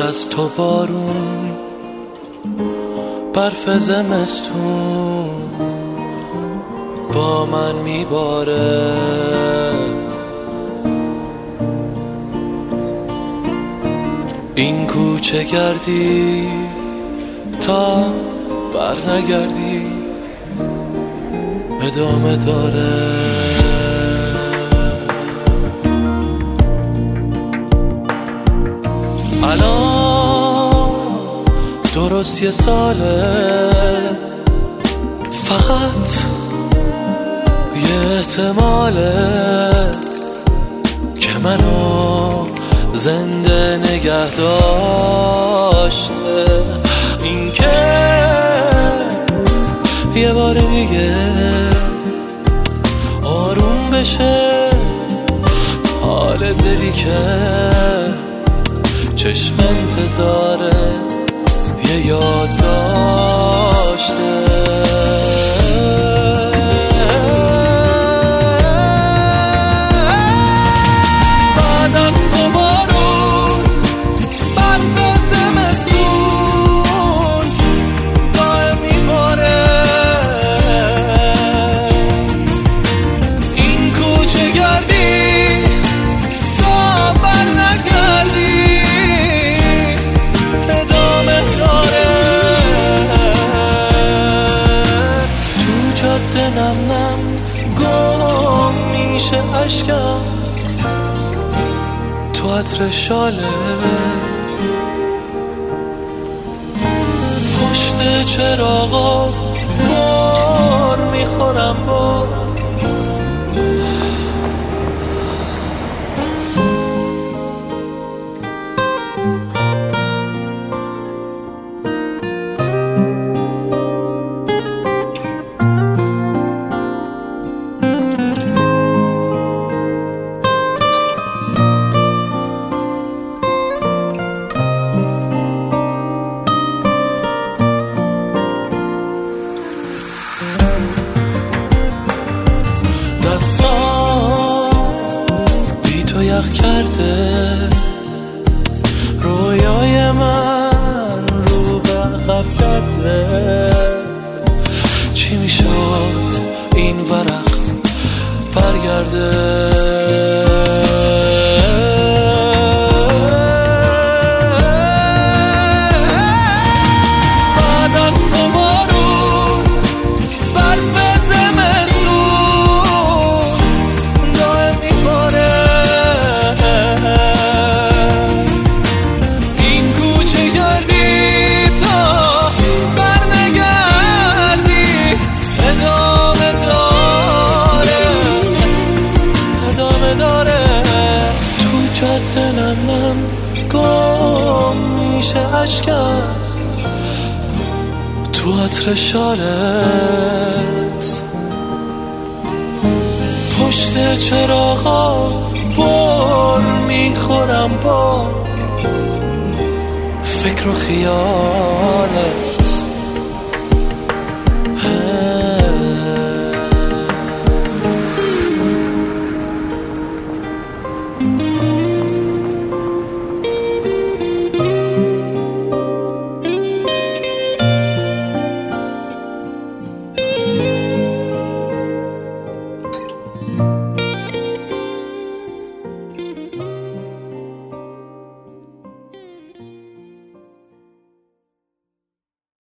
بعد از تو بارون برف زمستون با من میباره. این کوچه گردی تا بر نگردی ادامه داره. درست یه ساله. فقط یه احتماله که منو زنده نگه داشته. این که یه بار دیگه آروم بشه. حال دلی که چشم انتظاره. یاد داشته میشه اشکم تو عطر شاله. پشت چراغا. کرده. رویای من رو به عقب کرده. چی می‌شد؟ این ورق برگرده. میشه عشقم تو عطر شالت پشت چراغا بار می‌خورم با فکر و خیالت.